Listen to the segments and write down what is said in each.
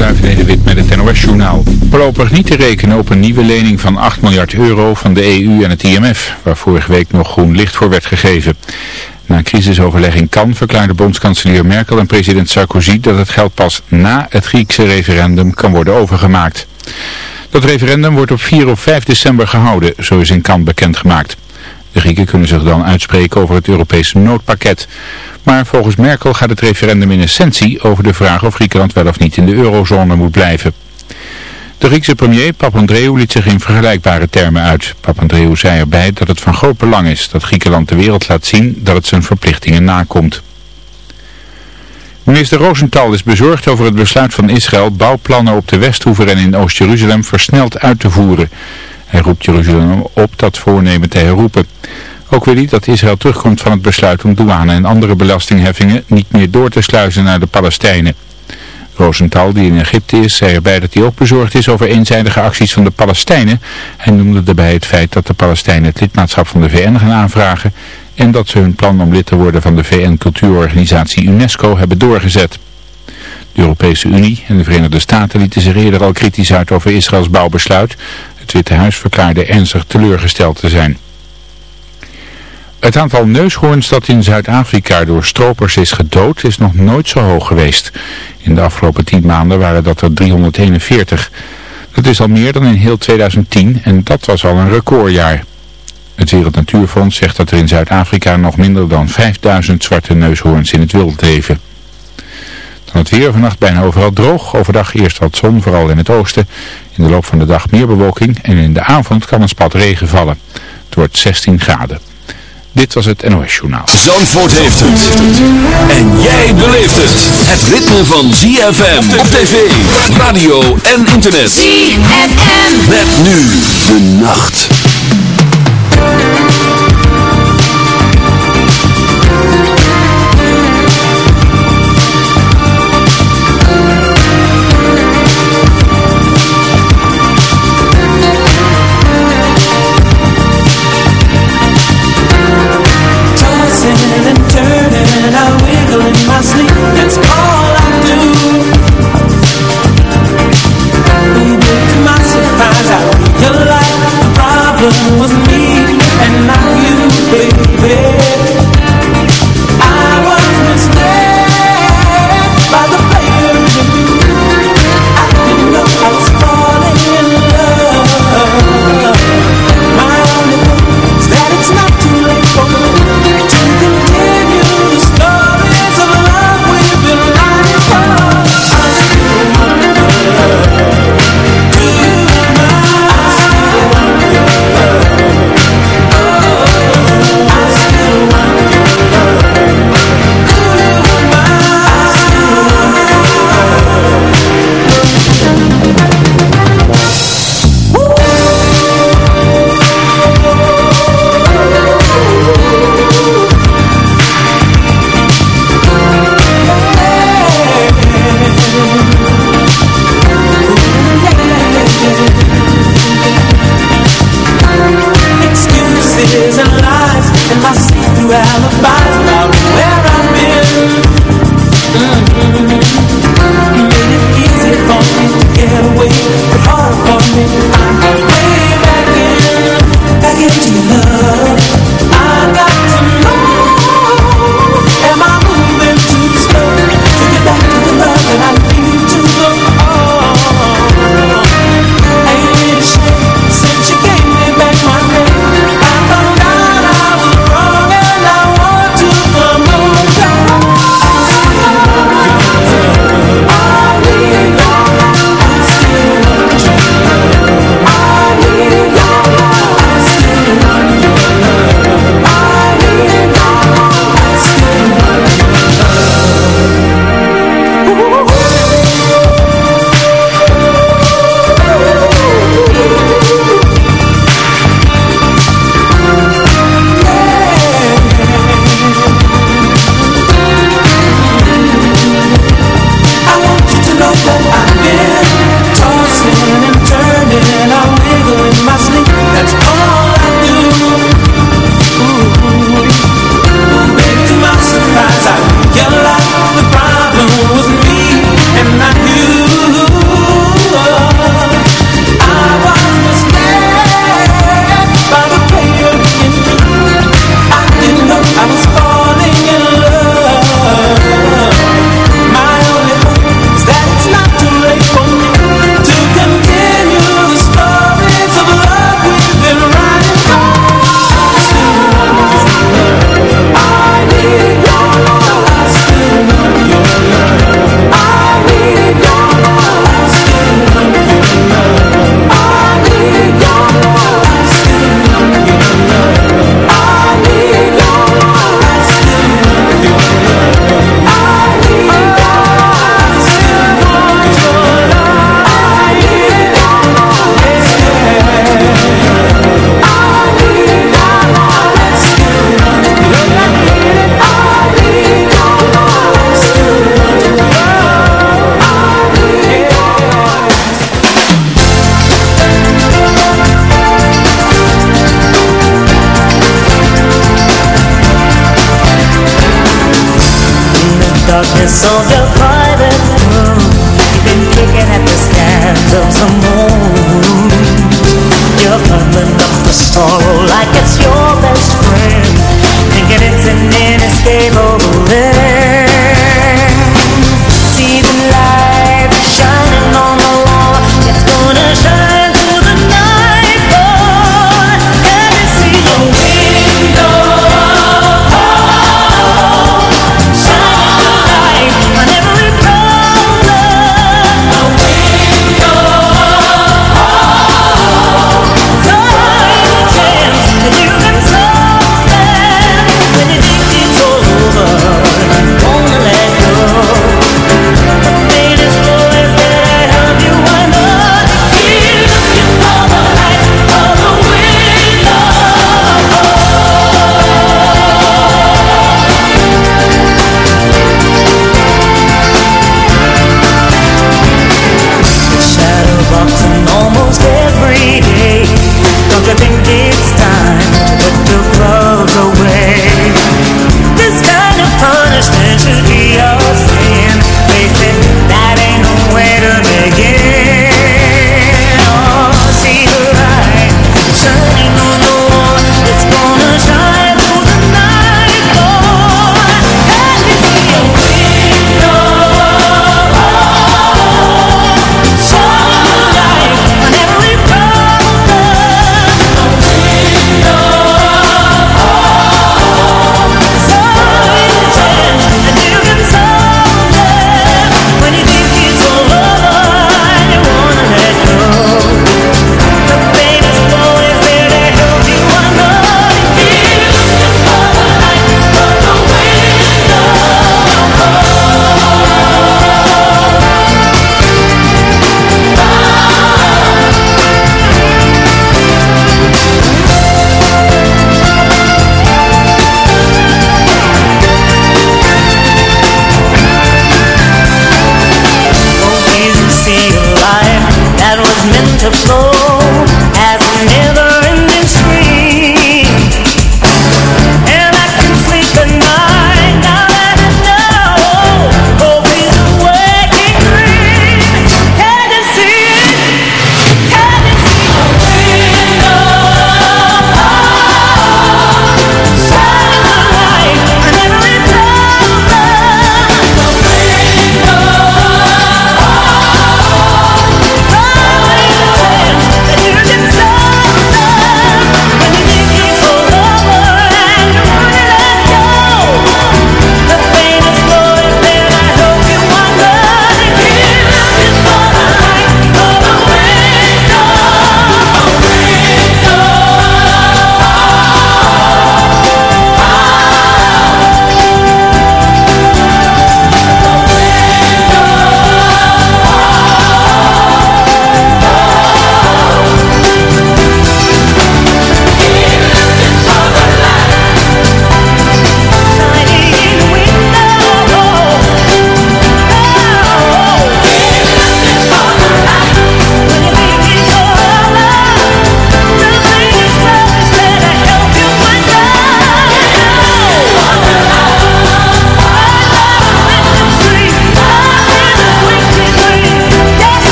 Onderduif Nederwit met het NOS-journaal. Voorlopig niet te rekenen op een nieuwe lening van 8 miljard euro van de EU en het IMF, waar vorige week nog groen licht voor werd gegeven. Na een crisisoverleg in Cannes verklaarde bondskanselier Merkel en president Sarkozy dat het geld pas na het Griekse referendum kan worden overgemaakt. Dat referendum wordt op 4 of 5 december gehouden, zo is in Cannes bekendgemaakt. De Grieken kunnen zich dan uitspreken over het Europese noodpakket. Maar volgens Merkel gaat het referendum in essentie over de vraag of Griekenland wel of niet in de eurozone moet blijven. De Griekse premier Papandreou liet zich in vergelijkbare termen uit. Papandreou zei erbij dat het van groot belang is dat Griekenland de wereld laat zien dat het zijn verplichtingen nakomt. Minister Rosenthal is bezorgd over het besluit van Israël bouwplannen op de Westhoever en in Oost-Jeruzalem versneld uit te voeren. Hij roept Jeruzalem op dat voornemen te herroepen. Ook wil hij dat Israël terugkomt van het besluit om douane en andere belastingheffingen niet meer door te sluizen naar de Palestijnen. Rosenthal, die in Egypte is, zei erbij dat hij ook bezorgd is over eenzijdige acties van de Palestijnen. Hij noemde daarbij het feit dat de Palestijnen het lidmaatschap van de VN gaan aanvragen en dat ze hun plan om lid te worden van de VN-cultuurorganisatie UNESCO hebben doorgezet. De Europese Unie en de Verenigde Staten lieten zich eerder al kritisch uit over Israëls bouwbesluit. Het Witte Huis verklaarde ernstig teleurgesteld te zijn. Het aantal neushoorns dat in Zuid-Afrika door stropers is gedood is nog nooit zo hoog geweest. In de afgelopen 10 maanden waren dat er 341. Dat is al meer dan in heel 2010 en dat was al een recordjaar. Het Wereld Natuurfonds zegt dat er in Zuid-Afrika nog minder dan 5000 zwarte neushoorns in het wild leven. Dan het weer vannacht bijna overal droog. Overdag eerst wat zon, vooral in het oosten. In de loop van de dag meer bewolking en in de avond kan een spat regen vallen. Het wordt 16 graden. Dit was het NOS Journaal. Zandvoort heeft het. En jij beleeft het. Het ritme van ZFM op tv, radio en internet. ZFM. Met nu de nacht.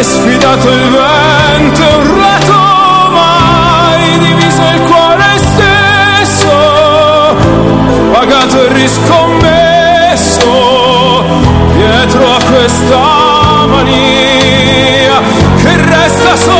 hai sfidato il vento e un rato mai diviso il cuore stesso, pagato e riscommesso dietro a questa mania che resta sola.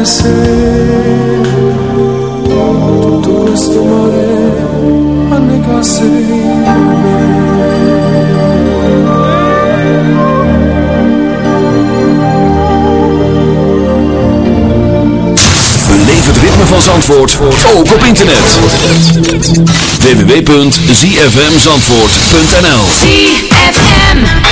amanecer, tutto het ritme van Zandvoort ook op internet. www.zfmzandvoort.nl ZFM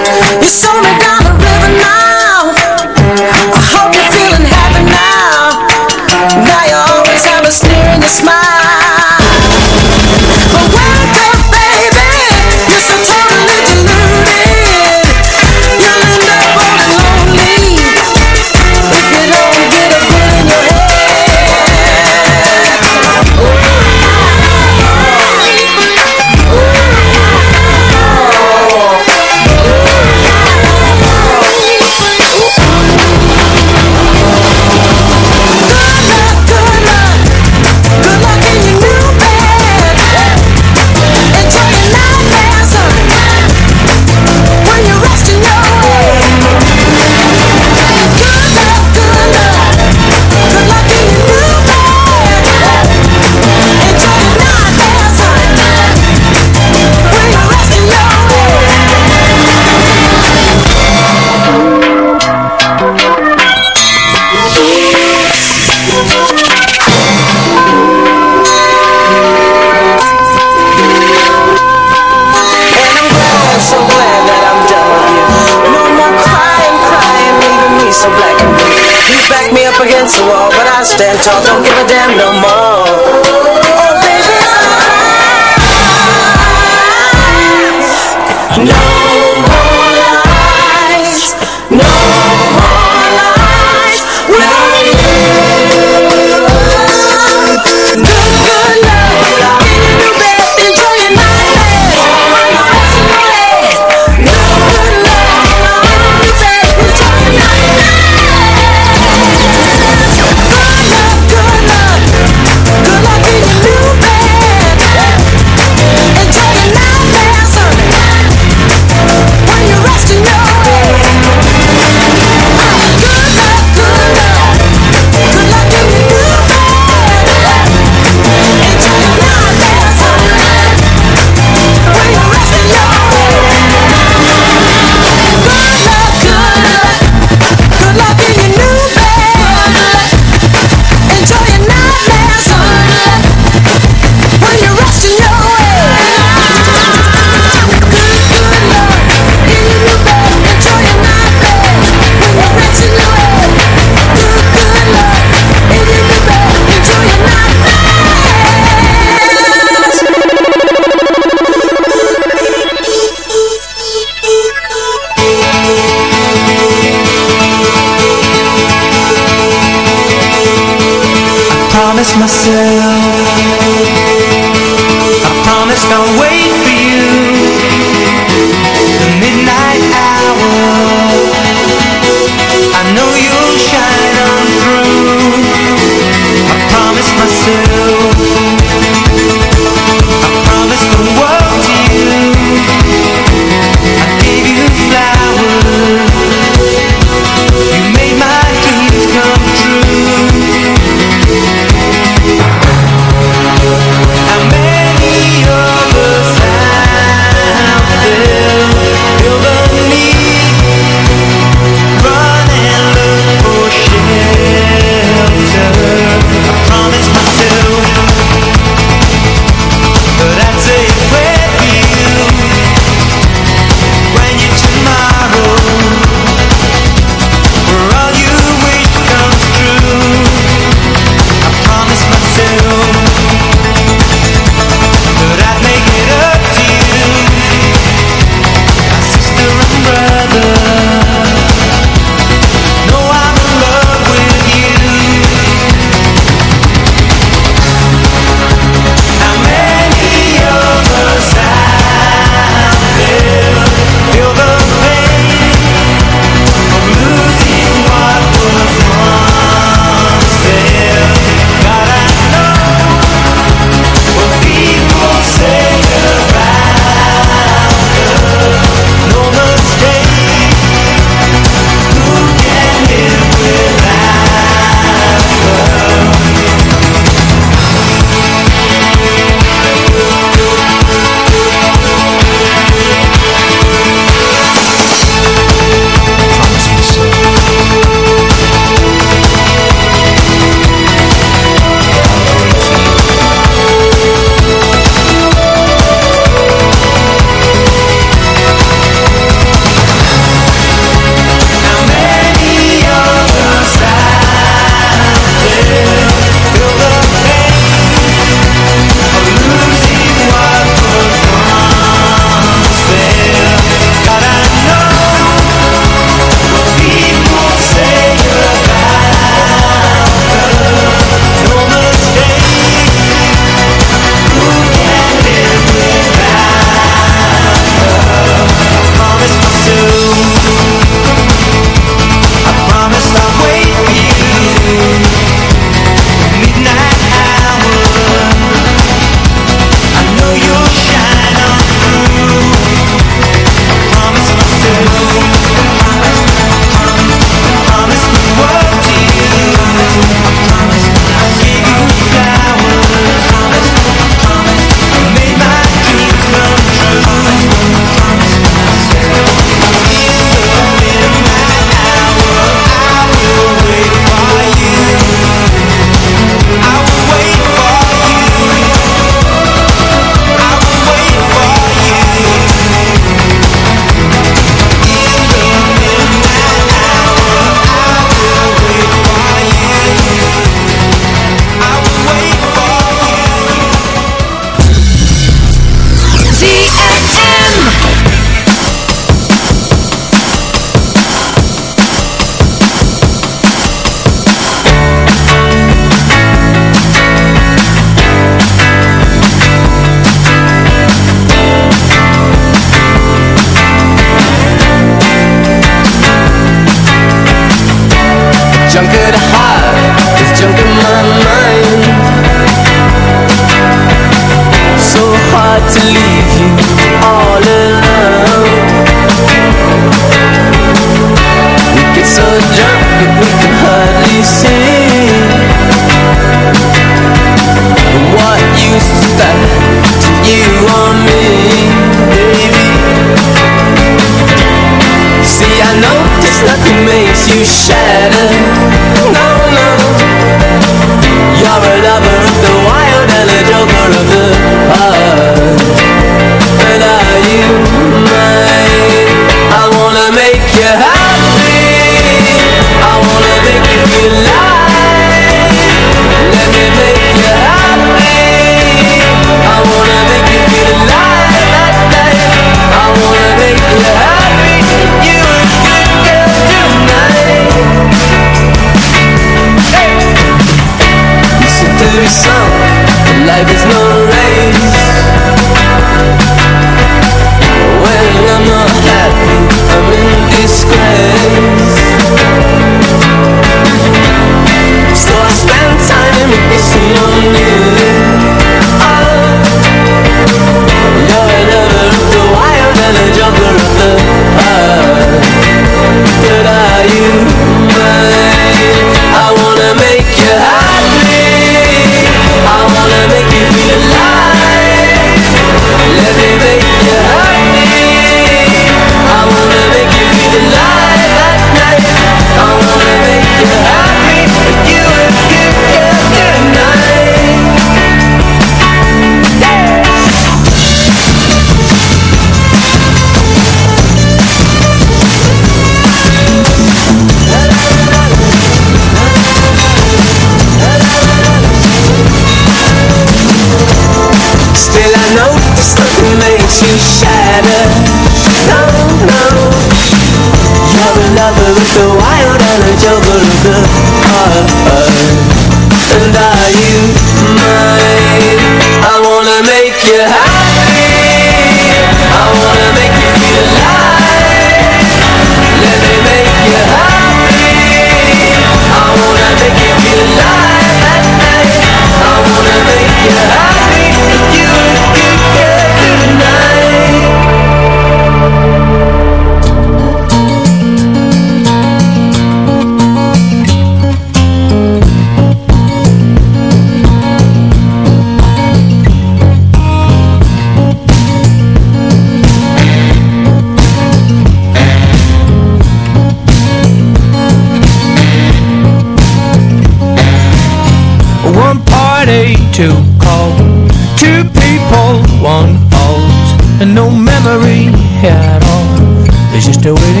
a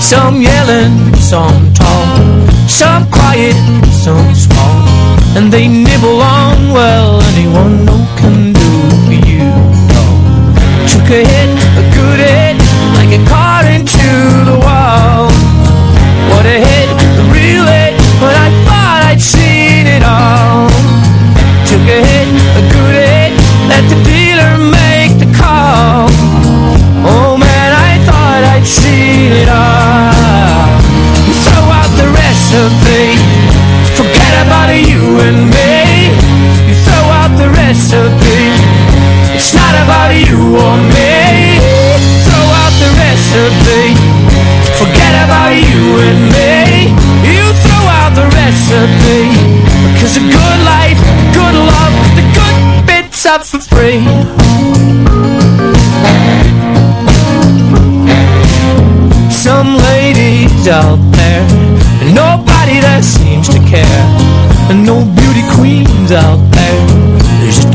Some yelling, some tall Some quiet, some small. And they nibble on, well, anyone no can do for you no. Took a hit, a good hit Like a car into the wall. What a hit, a real hit When I thought I'd seen it all. Took a hit, a good hit Let the dealer out the recipe. It's not about you or me. Throw out the recipe. Forget about you and me. You throw out the recipe. Cause a good life, good love The good bits are for free. Some ladies out there nobody that seems to care. And no beauty queens out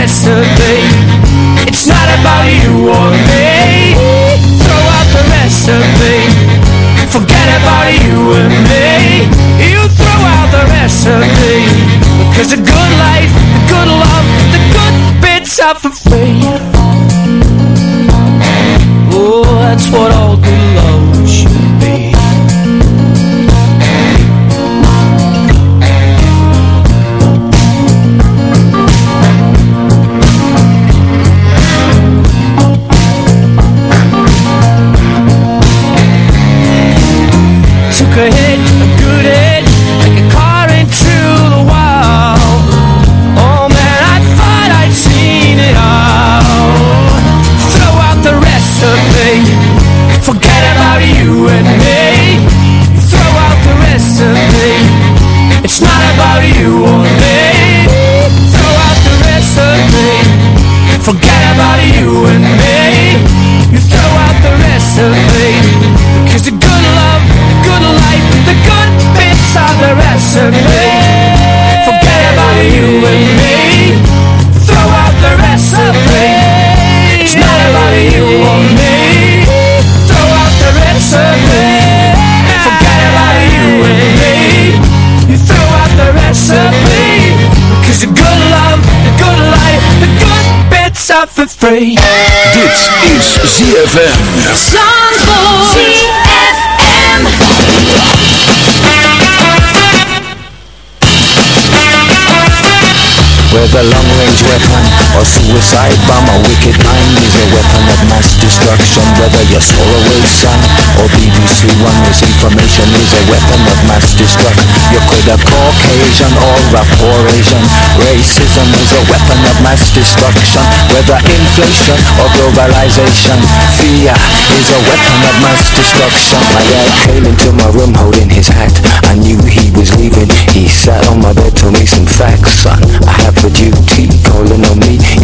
recipe. It's not about you or me. Throw out the recipe. Forget about you and me. You throw out the recipe. Because a good life, a good love The good bits are for free free. Dit is ZFM. Whether long-range weapon or suicide bomb. A wicked mind is a weapon of mass destruction. Whether you're Solarway Sun or BBC One Misinformation is a weapon of mass destruction. You could have Caucasian or a poor Asian Racism is a weapon of mass destruction. Whether inflation or globalization Fear is a weapon of mass destruction. My dad came into my room holding his hat. I knew he was leaving. He sat on my bed, told me some facts, son. I have a duty calling on me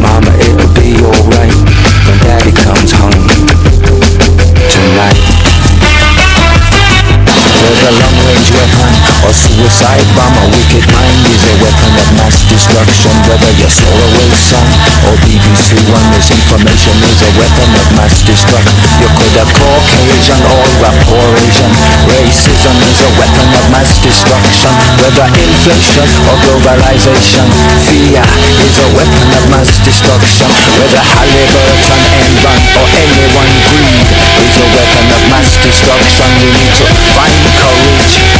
Mama, it'll be alright. When daddy comes home Tonight. Whether long-range weapon or suicide bomb A wicked mind is a weapon of mass destruction. Whether you're Solarway Sun or BBC One Misinformation is a weapon of mass destruction. You could have Caucasian or a poor Asian Racism is a weapon of mass destruction. Whether inflation or globalization Fear is a weapon of mass destruction. Whether Halliburton, Enron or anyone greed Is a weapon of mass destruction. We need to find courage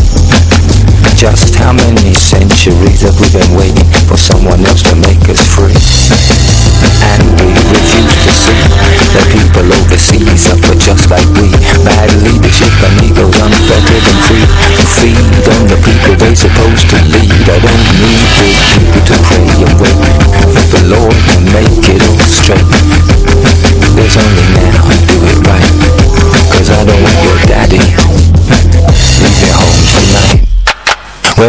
just how many centuries have we been waiting for someone else to make us free? And we refuse to see that people overseas suffer just like we. Bad leadership and egos unfettered and free. Feed on the people they supposed to lead. I don't need big people to pray and wait for the Lord to make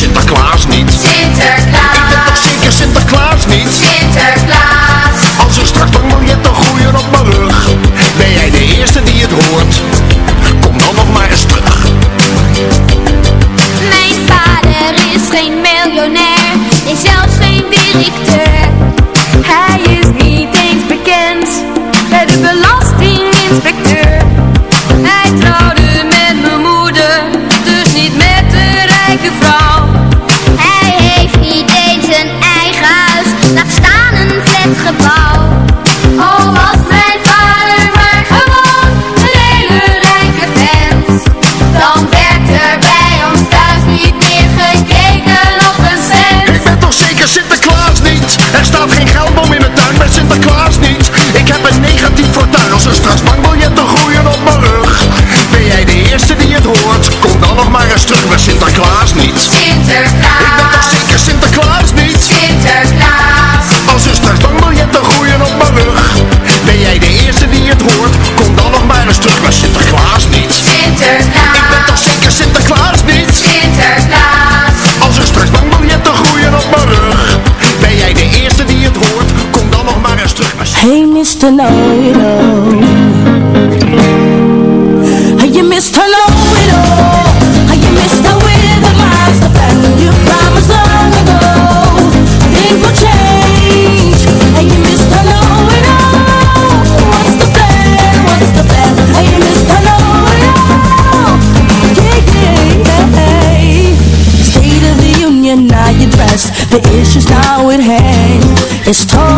shit, my garage Mr. Know-it-all. Oh. Are you Mr. Know-it-all? Are you Mr. With a master plan? You promised long ago things will change. Are you Mr. Know-it-all? What's the plan? What's the plan? Are you Mr. Know-it-all? Yeah, yeah, yeah. State of the Union, now you dress the issues now at hand. It's total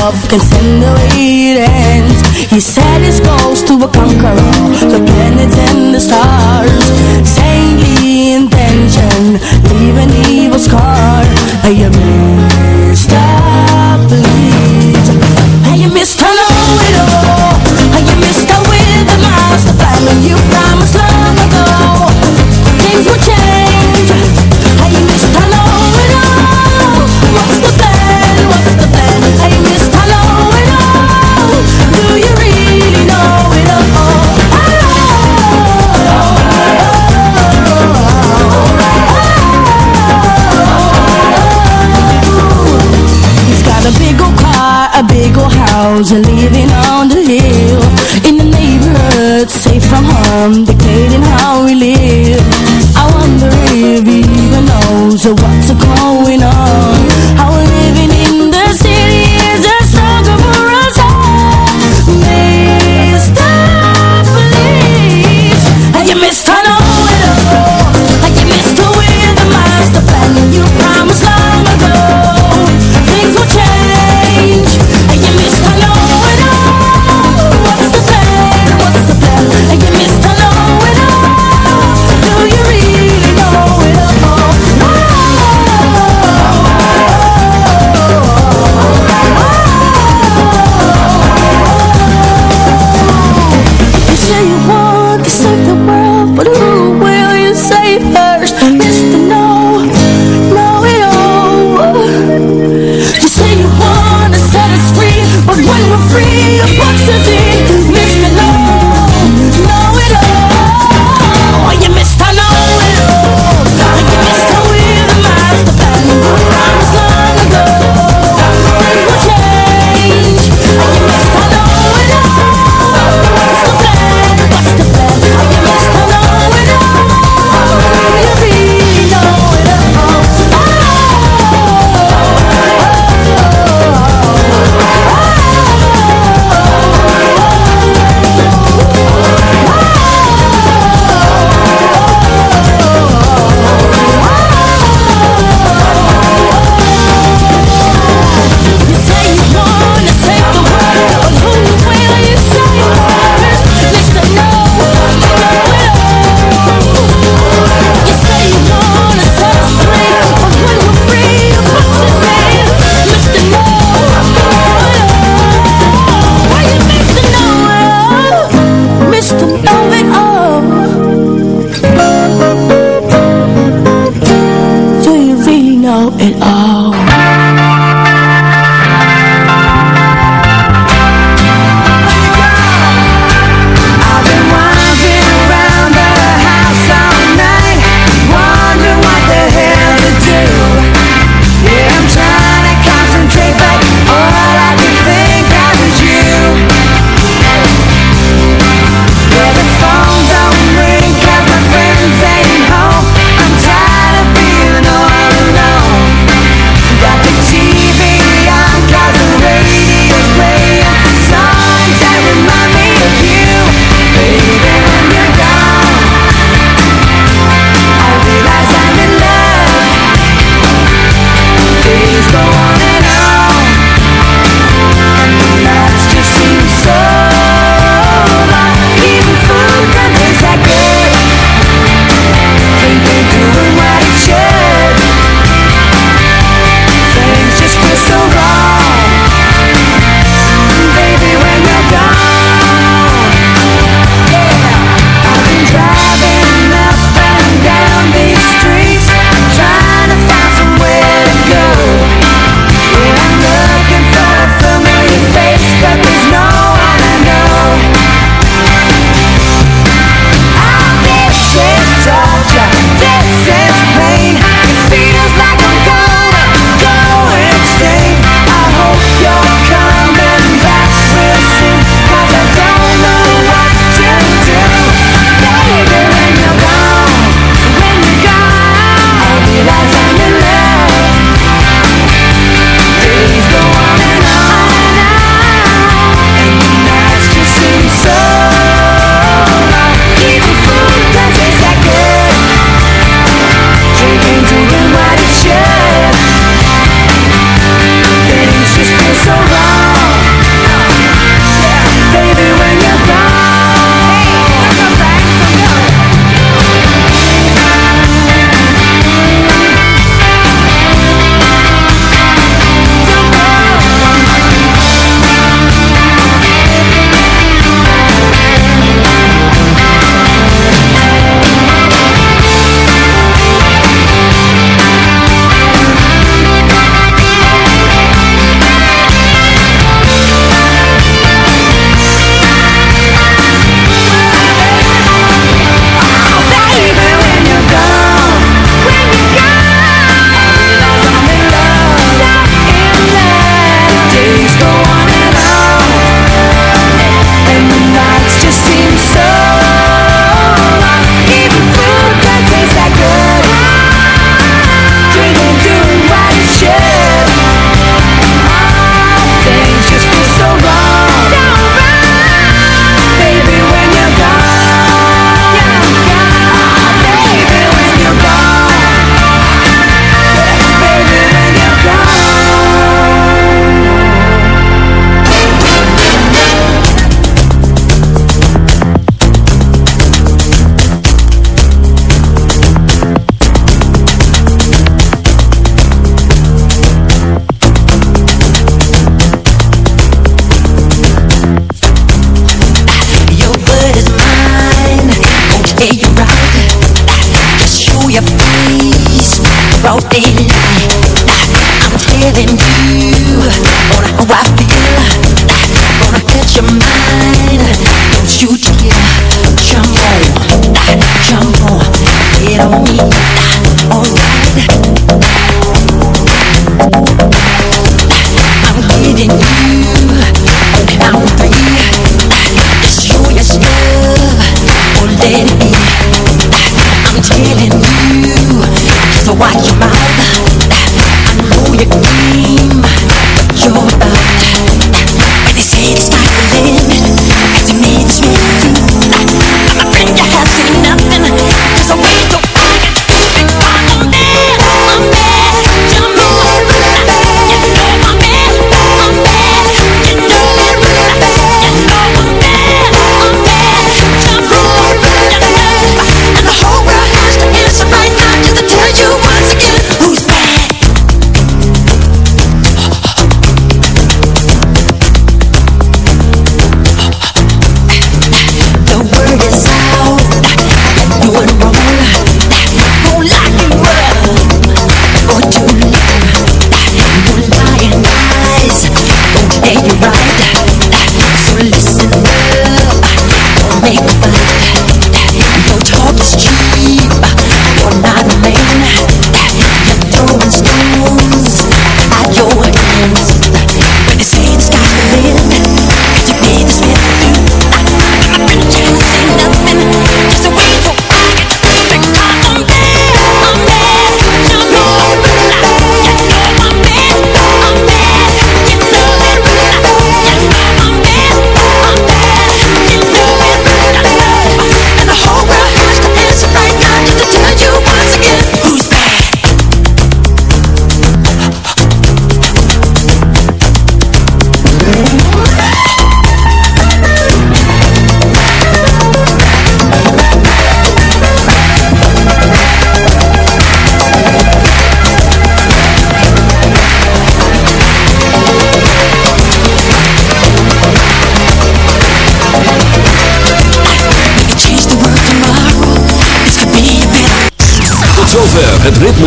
love can send the way it ends He set his goals to a conqueror. The planets and the stars Saintly intention Leave an evil scar. A hoje lindo